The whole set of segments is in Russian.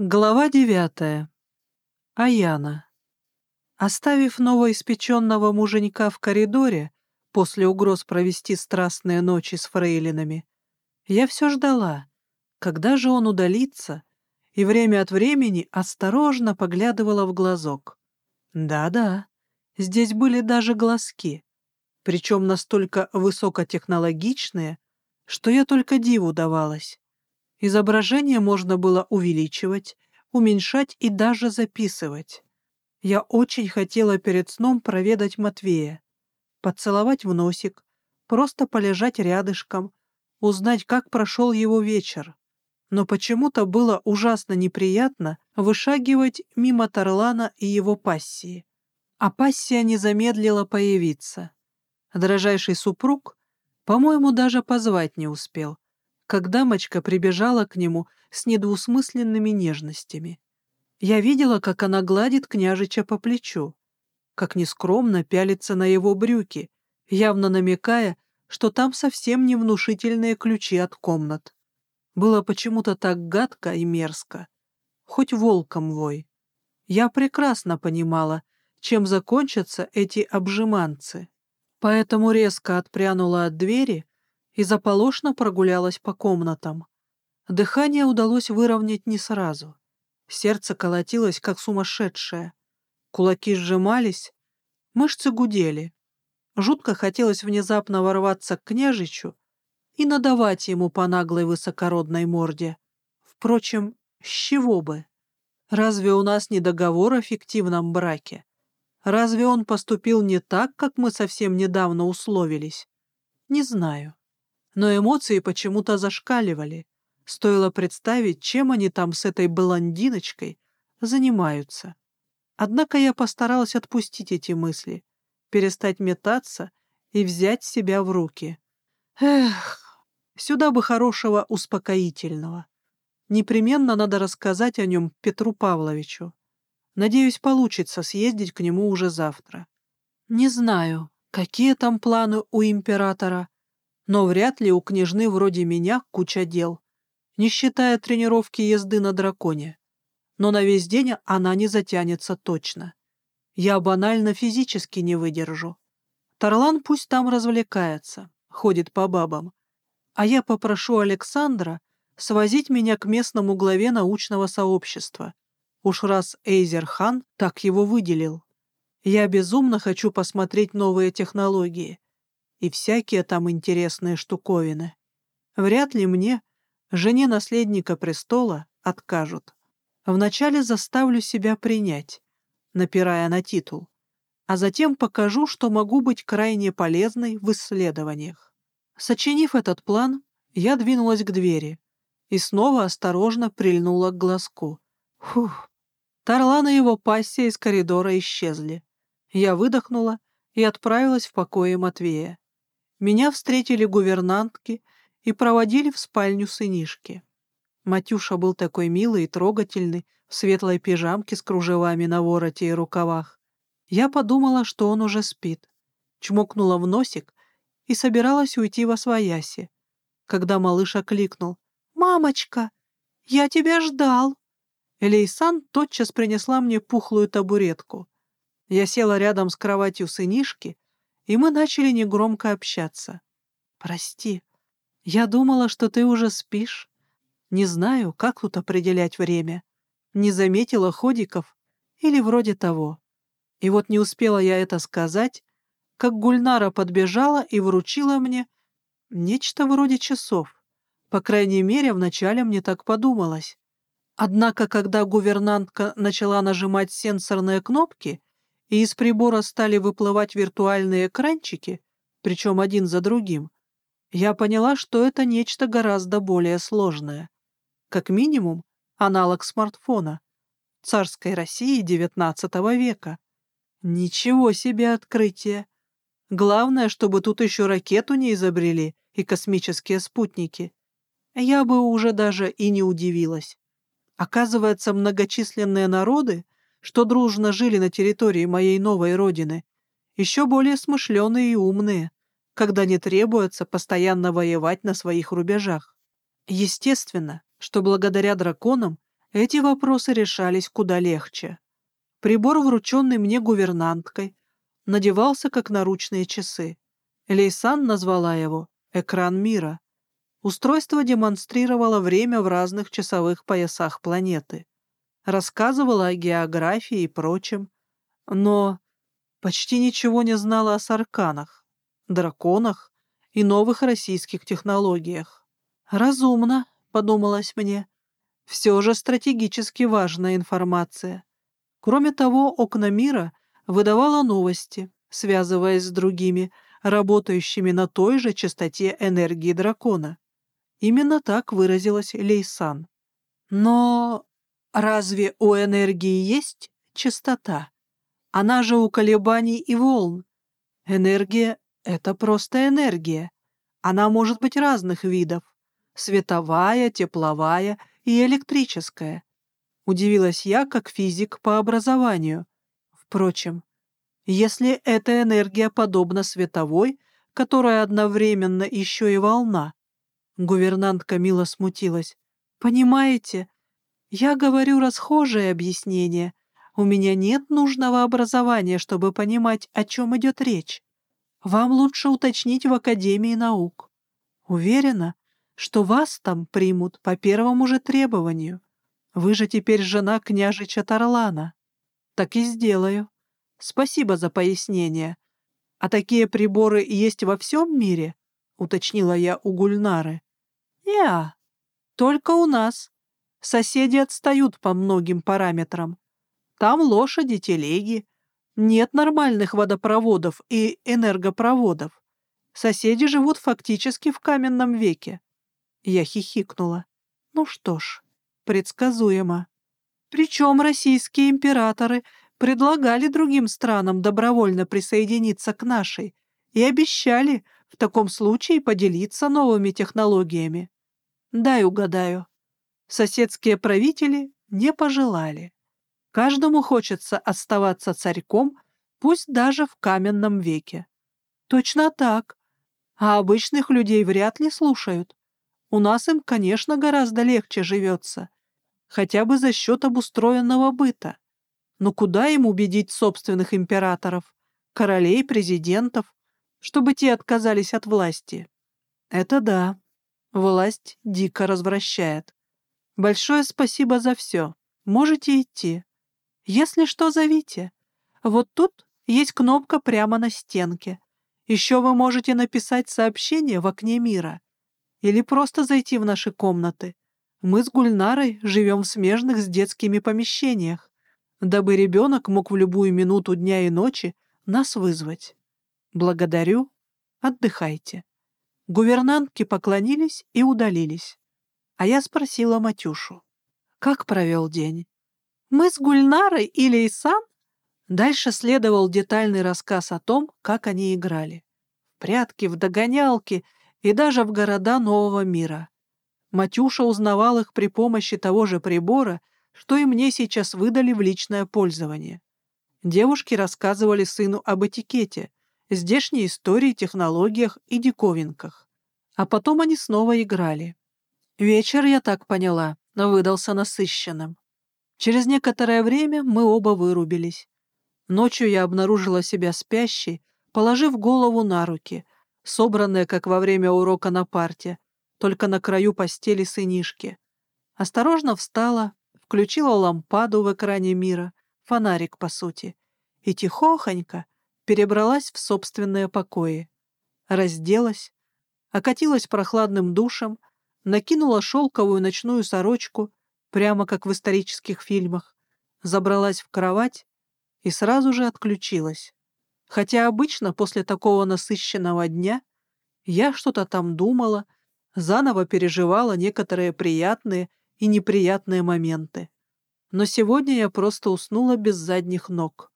Глава девятая. Аяна. Оставив новоиспеченного муженька в коридоре после угроз провести страстные ночи с фрейлинами, я все ждала, когда же он удалится, и время от времени осторожно поглядывала в глазок. Да-да, здесь были даже глазки, причем настолько высокотехнологичные, что я только диву давалась. Изображение можно было увеличивать, уменьшать и даже записывать. Я очень хотела перед сном проведать Матвея, поцеловать в носик, просто полежать рядышком, узнать, как прошел его вечер. Но почему-то было ужасно неприятно вышагивать мимо Тарлана и его пассии. А пассия не замедлила появиться. Дрожайший супруг, по-моему, даже позвать не успел — как дамочка прибежала к нему с недвусмысленными нежностями. Я видела, как она гладит княжича по плечу, как нескромно пялится на его брюки, явно намекая, что там совсем не внушительные ключи от комнат. Было почему-то так гадко и мерзко. Хоть волком вой. Я прекрасно понимала, чем закончатся эти обжиманцы. Поэтому резко отпрянула от двери и заполошно прогулялась по комнатам. Дыхание удалось выровнять не сразу. Сердце колотилось, как сумасшедшее. Кулаки сжимались, мышцы гудели. Жутко хотелось внезапно ворваться к княжичу и надавать ему по наглой высокородной морде. Впрочем, с чего бы? Разве у нас не договор о фиктивном браке? Разве он поступил не так, как мы совсем недавно условились? Не знаю но эмоции почему-то зашкаливали. Стоило представить, чем они там с этой блондиночкой занимаются. Однако я постаралась отпустить эти мысли, перестать метаться и взять себя в руки. Эх, сюда бы хорошего успокоительного. Непременно надо рассказать о нем Петру Павловичу. Надеюсь, получится съездить к нему уже завтра. Не знаю, какие там планы у императора, но вряд ли у княжны вроде меня куча дел, не считая тренировки езды на драконе. Но на весь день она не затянется точно. Я банально физически не выдержу. Тарлан пусть там развлекается, ходит по бабам. А я попрошу Александра свозить меня к местному главе научного сообщества. Уж раз Эйзер Хан так его выделил. Я безумно хочу посмотреть новые технологии и всякие там интересные штуковины. Вряд ли мне, жене наследника престола, откажут. Вначале заставлю себя принять, напирая на титул, а затем покажу, что могу быть крайне полезной в исследованиях. Сочинив этот план, я двинулась к двери и снова осторожно прильнула к глазку. Фух! Тарлан и его пассия из коридора исчезли. Я выдохнула и отправилась в покое Матвея. Меня встретили гувернантки и проводили в спальню сынишки. Матюша был такой милый и трогательный, в светлой пижамке с кружевами на вороте и рукавах. Я подумала, что он уже спит. Чмокнула в носик и собиралась уйти во свояси, когда малыш окликнул. «Мамочка, я тебя ждал!» Элейсан тотчас принесла мне пухлую табуретку. Я села рядом с кроватью сынишки и мы начали негромко общаться. «Прости, я думала, что ты уже спишь. Не знаю, как тут определять время. Не заметила ходиков или вроде того. И вот не успела я это сказать, как Гульнара подбежала и вручила мне нечто вроде часов. По крайней мере, вначале мне так подумалось. Однако, когда гувернантка начала нажимать сенсорные кнопки, и из прибора стали выплывать виртуальные экранчики, причем один за другим, я поняла, что это нечто гораздо более сложное. Как минимум, аналог смартфона. Царской России XIX века. Ничего себе открытие! Главное, чтобы тут еще ракету не изобрели и космические спутники. Я бы уже даже и не удивилась. Оказывается, многочисленные народы — что дружно жили на территории моей новой родины, еще более смышленые и умные, когда не требуется постоянно воевать на своих рубежах. Естественно, что благодаря драконам эти вопросы решались куда легче. Прибор, врученный мне гувернанткой, надевался как наручные часы. Лейсан назвала его «экран мира». Устройство демонстрировало время в разных часовых поясах планеты. Рассказывало о географии и прочем, но почти ничего не знало о сарканах, драконах и новых российских технологиях. «Разумно», — подумалось мне, — «все же стратегически важная информация». Кроме того, окна мира выдавала новости, связываясь с другими, работающими на той же частоте энергии дракона. Именно так выразилась Лейсан. Но разве у энергии есть частота? Она же у колебаний и волн. Энергия — это просто энергия. Она может быть разных видов — световая, тепловая и электрическая. Удивилась я, как физик по образованию. Впрочем, если эта энергия подобна световой, которая одновременно еще и волна, гувернантка мило смутилась. Понимаете, я говорю расхожее объяснение. У меня нет нужного образования, чтобы понимать, о чем идет речь. Вам лучше уточнить в Академии наук. Уверена, что вас там примут по первому же требованию. Вы же теперь жена княжича Тарлана. Так и сделаю. Спасибо за пояснение. А такие приборы есть во всем мире? Уточнила я у Гульнары. Неа. Только у нас. Соседи отстают по многим параметрам. Там лошади, телеги. Нет нормальных водопроводов и энергопроводов. Соседи живут фактически в каменном веке. Я хихикнула. Ну что ж, предсказуемо. Причем российские императоры предлагали другим странам добровольно присоединиться к нашей и обещали в таком случае поделиться новыми технологиями. Дай угадаю. Соседские правители не пожелали. Каждому хочется оставаться царьком, пусть даже в каменном веке. Точно так. А обычных людей вряд ли слушают. У нас им, конечно, гораздо легче живется хотя бы за счет обустроенного быта. Но куда им убедить собственных императоров, королей, президентов, чтобы те отказались от власти? Это да, власть дико развращает. Большое спасибо за все. Можете идти. Если что, зовите. Вот тут есть кнопка прямо на стенке. Еще вы можете написать сообщение в окне мира или просто зайти в наши комнаты. Мы с Гульнарой живем в смежных с детскими помещениях, дабы ребенок мог в любую минуту дня и ночи нас вызвать. Благодарю. Отдыхайте. Гувернантки поклонились и удалились. А я спросила Матюшу, как провел день. Мы с Гульнарой и Лейсан? Дальше следовал детальный рассказ о том, как они играли. В прятки, в догонялки и даже в города нового мира. Матюша узнавал их при помощи того же прибора, что и мне сейчас выдали в личное пользование. Девушки рассказывали сыну об этикете, здешней истории, технологиях и диковинках. А потом они снова играли. Вечер, я так поняла, выдался насыщенным. Через некоторое время мы оба вырубились. Ночью я обнаружила себя спящей, положив голову на руки, собранная, как во время урока на парте, только на краю постели сынишки. Осторожно встала, включила лампаду в экране мира, фонарик, по сути, и тихохонько перебралась в собственные покои. Разделась, окатилась прохладным душем, накинула шелковую ночную сорочку, прямо как в исторических фильмах, забралась в кровать и сразу же отключилась. Хотя обычно после такого насыщенного дня я что-то там думала, заново переживала некоторые приятные и неприятные моменты. Но сегодня я просто уснула без задних ног.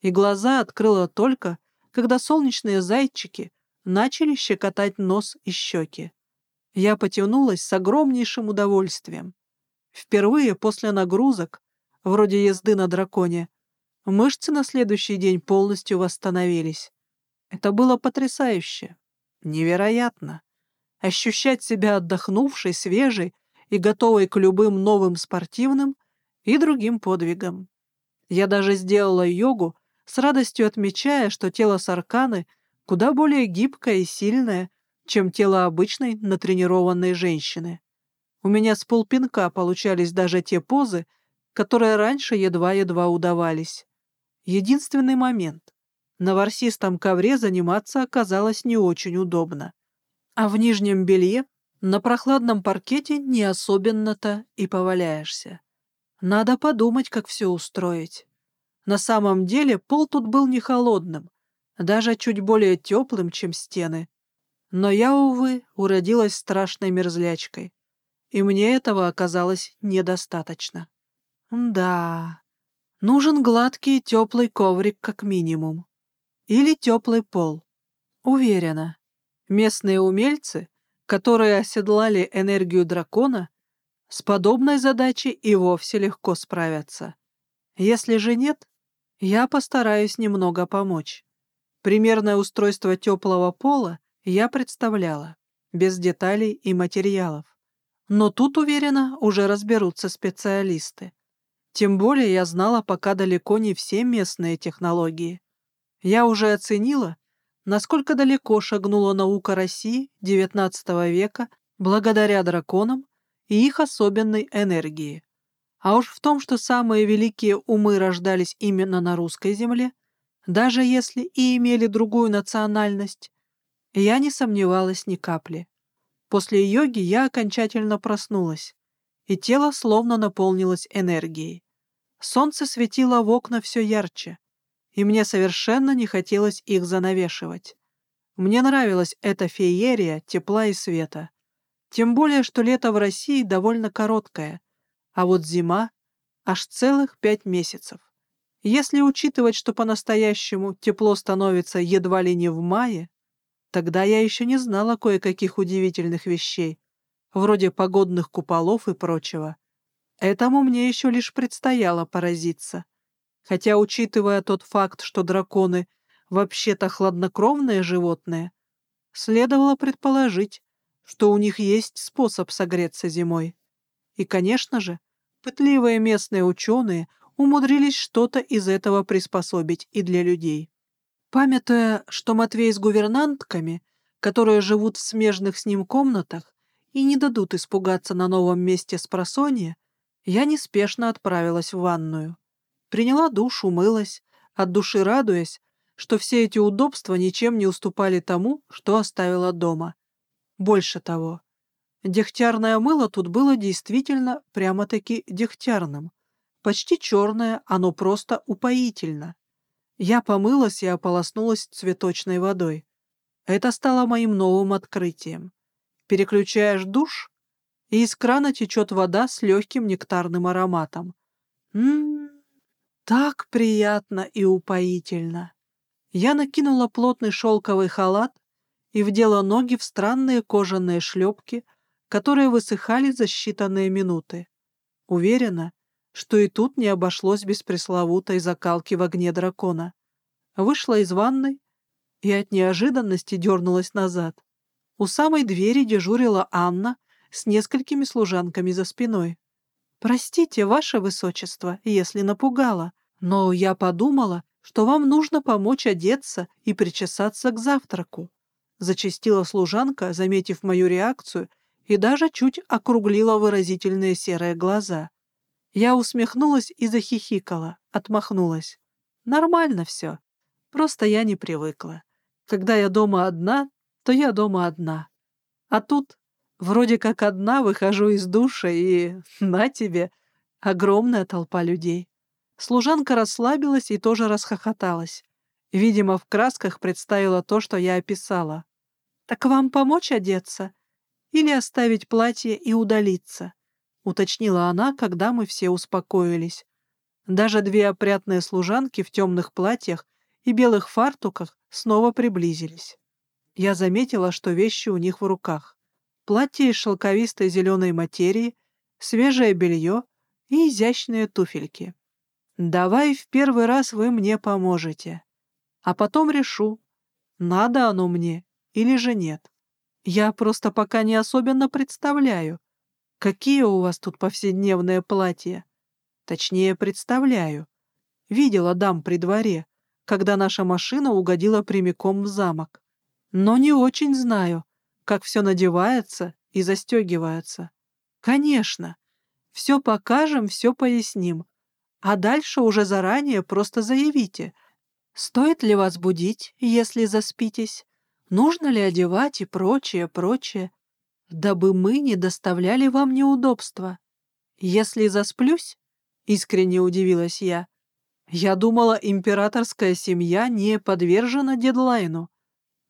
И глаза открыла только, когда солнечные зайчики начали щекотать нос и щеки. Я потянулась с огромнейшим удовольствием. Впервые после нагрузок, вроде езды на драконе, мышцы на следующий день полностью восстановились. Это было потрясающе, невероятно. Ощущать себя отдохнувшей, свежей и готовой к любым новым спортивным и другим подвигам. Я даже сделала йогу, с радостью отмечая, что тело Сарканы куда более гибкое и сильное, чем тело обычной натренированной женщины. У меня с полпинка получались даже те позы, которые раньше едва-едва удавались. Единственный момент. На ворсистом ковре заниматься оказалось не очень удобно. А в нижнем белье на прохладном паркете не особенно-то и поваляешься. Надо подумать, как все устроить. На самом деле пол тут был не холодным, даже чуть более теплым, чем стены. Но я, увы, уродилась страшной мерзлячкой, и мне этого оказалось недостаточно. Да, нужен гладкий и теплый коврик как минимум. Или теплый пол. Уверена, местные умельцы, которые оседлали энергию дракона, с подобной задачей и вовсе легко справятся. Если же нет, я постараюсь немного помочь. Примерное устройство теплого пола я представляла, без деталей и материалов. Но тут, уверена, уже разберутся специалисты. Тем более я знала пока далеко не все местные технологии. Я уже оценила, насколько далеко шагнула наука России XIX века благодаря драконам и их особенной энергии. А уж в том, что самые великие умы рождались именно на русской земле, даже если и имели другую национальность, я не сомневалась ни капли. После йоги я окончательно проснулась, и тело словно наполнилось энергией. Солнце светило в окна все ярче, и мне совершенно не хотелось их занавешивать. Мне нравилась эта феерия тепла и света. Тем более, что лето в России довольно короткое — а вот зима — аж целых пять месяцев. Если учитывать, что по-настоящему тепло становится едва ли не в мае, тогда я еще не знала кое-каких удивительных вещей, вроде погодных куполов и прочего. Этому мне еще лишь предстояло поразиться. Хотя, учитывая тот факт, что драконы вообще-то хладнокровные животные, следовало предположить, что у них есть способ согреться зимой. И, конечно же, пытливые местные ученые умудрились что-то из этого приспособить и для людей. Памятуя, что Матвей с гувернантками, которые живут в смежных с ним комнатах и не дадут испугаться на новом месте с просонья, я неспешно отправилась в ванную. Приняла душ, умылась, от души радуясь, что все эти удобства ничем не уступали тому, что оставила дома. Больше того, Дегтярное мыло тут было действительно прямо-таки дегтярным. Почти черное, оно просто упоительно. Я помылась и ополоснулась цветочной водой. Это стало моим новым открытием. Переключаешь душ, и из крана течет вода с легким нектарным ароматом. Ммм, так приятно и упоительно. Я накинула плотный шелковый халат и вдела ноги в странные кожаные шлепки, которые высыхали за считанные минуты. Уверена, что и тут не обошлось без пресловутой закалки в огне дракона. Вышла из ванной и от неожиданности дернулась назад. У самой двери дежурила Анна с несколькими служанками за спиной. «Простите, ваше высочество, если напугала, но я подумала, что вам нужно помочь одеться и причесаться к завтраку», зачастила служанка, заметив мою реакцию и даже чуть округлила выразительные серые глаза. Я усмехнулась и захихикала, отмахнулась. Нормально все. Просто я не привыкла. Когда я дома одна, то я дома одна. А тут вроде как одна выхожу из душа и, на тебе, огромная толпа людей. Служанка расслабилась и тоже расхохоталась. Видимо, в красках представила то, что я описала. «Так вам помочь одеться?» или оставить платье и удалиться», — уточнила она, когда мы все успокоились. Даже две опрятные служанки в темных платьях и белых фартуках снова приблизились. Я заметила, что вещи у них в руках. Платье из шелковистой зеленой материи, свежее белье и изящные туфельки. «Давай в первый раз вы мне поможете, а потом решу, надо оно мне или же нет». Я просто пока не особенно представляю, какие у вас тут повседневные платья. Точнее, представляю. Видела дам при дворе, когда наша машина угодила прямиком в замок. Но не очень знаю, как все надевается и застегивается. Конечно, все покажем, все поясним. А дальше уже заранее просто заявите, стоит ли вас будить, если заспитесь, нужно ли одевать и прочее, прочее, дабы мы не доставляли вам неудобства. Если засплюсь, — искренне удивилась я, — я думала, императорская семья не подвержена дедлайну.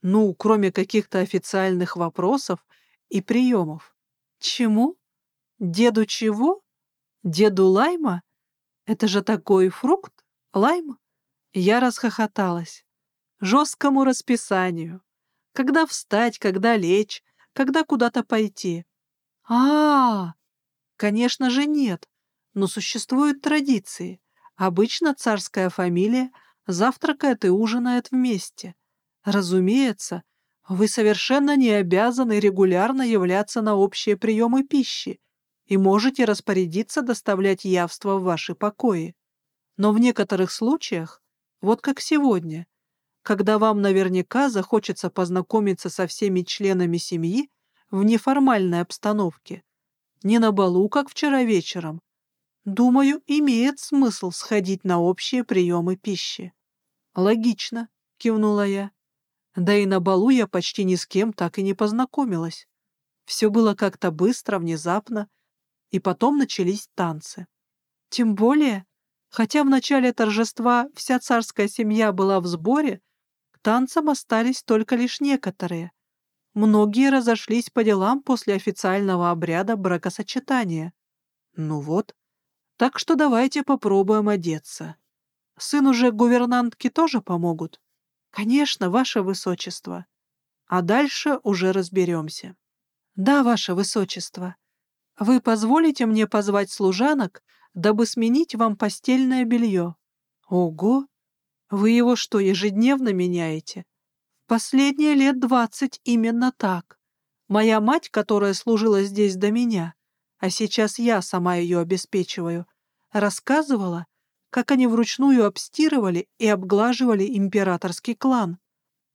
Ну, кроме каких-то официальных вопросов и приемов. Чему? Деду чего? Деду лайма? Это же такой фрукт, лайм? Я расхохоталась. Жесткому расписанию. Когда встать, когда лечь, когда куда-то пойти. А, -а, а Конечно же нет, но существуют традиции. Обычно царская фамилия завтракает и ужинает вместе. Разумеется, вы совершенно не обязаны регулярно являться на общие приемы пищи и можете распорядиться доставлять явство в ваши покои. Но в некоторых случаях, вот как сегодня, когда вам наверняка захочется познакомиться со всеми членами семьи в неформальной обстановке, не на балу, как вчера вечером, думаю, имеет смысл сходить на общие приемы пищи. Логично, кивнула я. Да и на балу я почти ни с кем так и не познакомилась. Все было как-то быстро, внезапно, и потом начались танцы. Тем более, хотя в начале торжества вся царская семья была в сборе, танцам остались только лишь некоторые. Многие разошлись по делам после официального обряда бракосочетания. Ну вот, так что давайте попробуем одеться. Сын уже гувернантки тоже помогут? «Конечно, ваше высочество. А дальше уже разберемся». «Да, ваше высочество. Вы позволите мне позвать служанок, дабы сменить вам постельное белье?» «Ого! Вы его что, ежедневно меняете?» «Последние лет двадцать именно так. Моя мать, которая служила здесь до меня, а сейчас я сама ее обеспечиваю, рассказывала, как они вручную обстирывали и обглаживали императорский клан.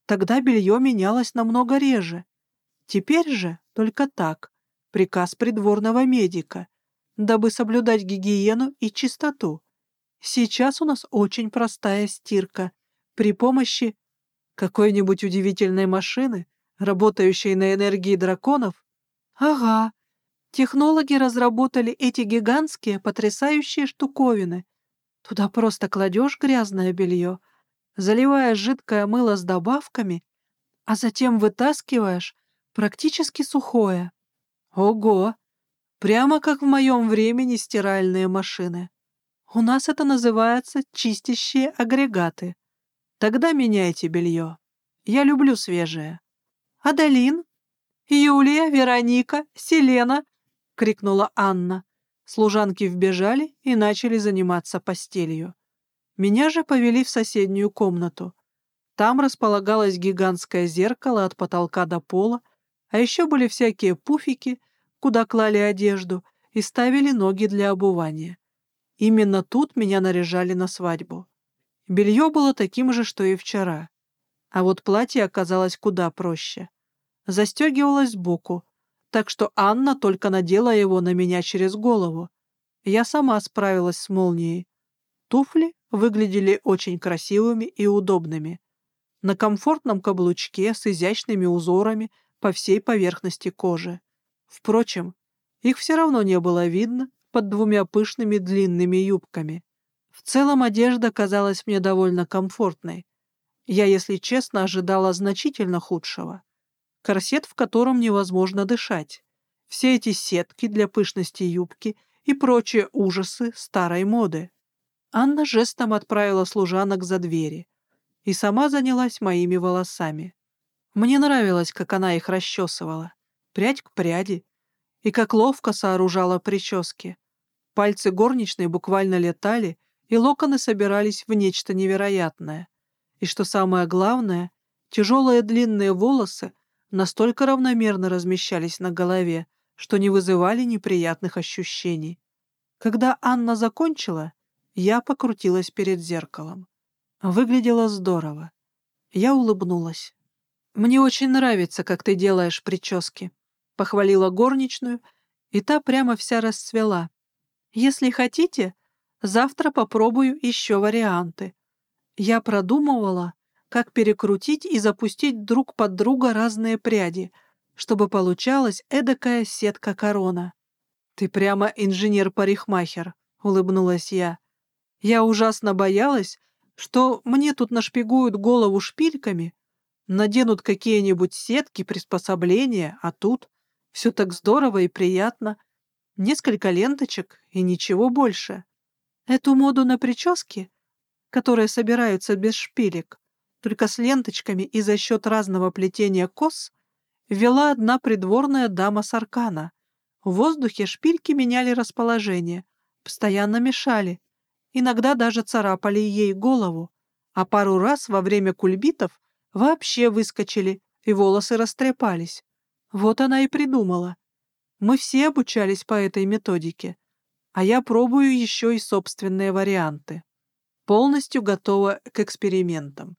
Тогда белье менялось намного реже. Теперь же только так, приказ придворного медика, дабы соблюдать гигиену и чистоту. Сейчас у нас очень простая стирка при помощи какой-нибудь удивительной машины, работающей на энергии драконов. Ага, технологи разработали эти гигантские потрясающие штуковины — Туда просто кладешь грязное белье, заливаешь жидкое мыло с добавками, а затем вытаскиваешь практически сухое. Ого! Прямо как в моем времени стиральные машины. У нас это называется чистящие агрегаты. Тогда меняйте белье. Я люблю свежее. Адалин? Юлия, Вероника, Селена! — крикнула Анна. Служанки вбежали и начали заниматься постелью. Меня же повели в соседнюю комнату. Там располагалось гигантское зеркало от потолка до пола, а еще были всякие пуфики, куда клали одежду и ставили ноги для обувания. Именно тут меня наряжали на свадьбу. Белье было таким же, что и вчера. А вот платье оказалось куда проще. Застегивалось сбоку, так что Анна только надела его на меня через голову. Я сама справилась с молнией. Туфли выглядели очень красивыми и удобными. На комфортном каблучке с изящными узорами по всей поверхности кожи. Впрочем, их все равно не было видно под двумя пышными длинными юбками. В целом одежда казалась мне довольно комфортной. Я, если честно, ожидала значительно худшего корсет, в котором невозможно дышать, все эти сетки для пышности юбки и прочие ужасы старой моды. Анна жестом отправила служанок за двери и сама занялась моими волосами. Мне нравилось, как она их расчесывала, прядь к пряди, и как ловко сооружала прически. Пальцы горничной буквально летали, и локоны собирались в нечто невероятное. И что самое главное, тяжелые длинные волосы настолько равномерно размещались на голове, что не вызывали неприятных ощущений. Когда Анна закончила, я покрутилась перед зеркалом. Выглядело здорово. Я улыбнулась. «Мне очень нравится, как ты делаешь прически», — похвалила горничную, и та прямо вся расцвела. «Если хотите, завтра попробую еще варианты. Я продумывала, как перекрутить и запустить друг под друга разные пряди, чтобы получалась эдакая сетка-корона. «Ты прямо инженер-парикмахер», — улыбнулась я. «Я ужасно боялась, что мне тут нашпигуют голову шпильками, наденут какие-нибудь сетки, приспособления, а тут все так здорово и приятно. Несколько ленточек и ничего больше. Эту моду на прически, которые собираются без шпилек, только с ленточками и за счет разного плетения кос, вела одна придворная дама Саркана. В воздухе шпильки меняли расположение, постоянно мешали, иногда даже царапали ей голову, а пару раз во время кульбитов вообще выскочили и волосы растрепались. Вот она и придумала. Мы все обучались по этой методике, а я пробую еще и собственные варианты. Полностью готова к экспериментам.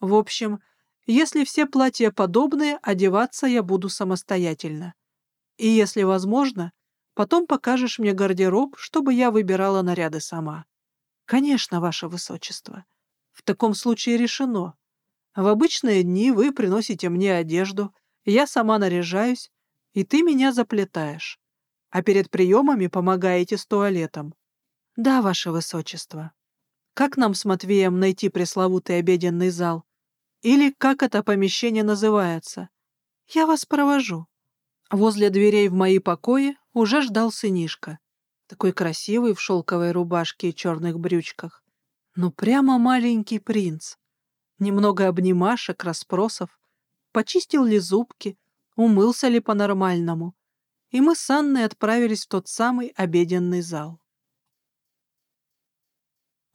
В общем, если все платья подобные, одеваться я буду самостоятельно. И если возможно, потом покажешь мне гардероб, чтобы я выбирала наряды сама. Конечно, ваше высочество. В таком случае решено. В обычные дни вы приносите мне одежду, я сама наряжаюсь, и ты меня заплетаешь. А перед приемами помогаете с туалетом. Да, ваше высочество. Как нам с Матвеем найти пресловутый обеденный зал? Или как это помещение называется? Я вас провожу. Возле дверей в мои покои уже ждал сынишка. Такой красивый в шелковой рубашке и черных брючках. Ну, прямо маленький принц. Немного обнимашек, расспросов. Почистил ли зубки, умылся ли по-нормальному. И мы с Анной отправились в тот самый обеденный зал.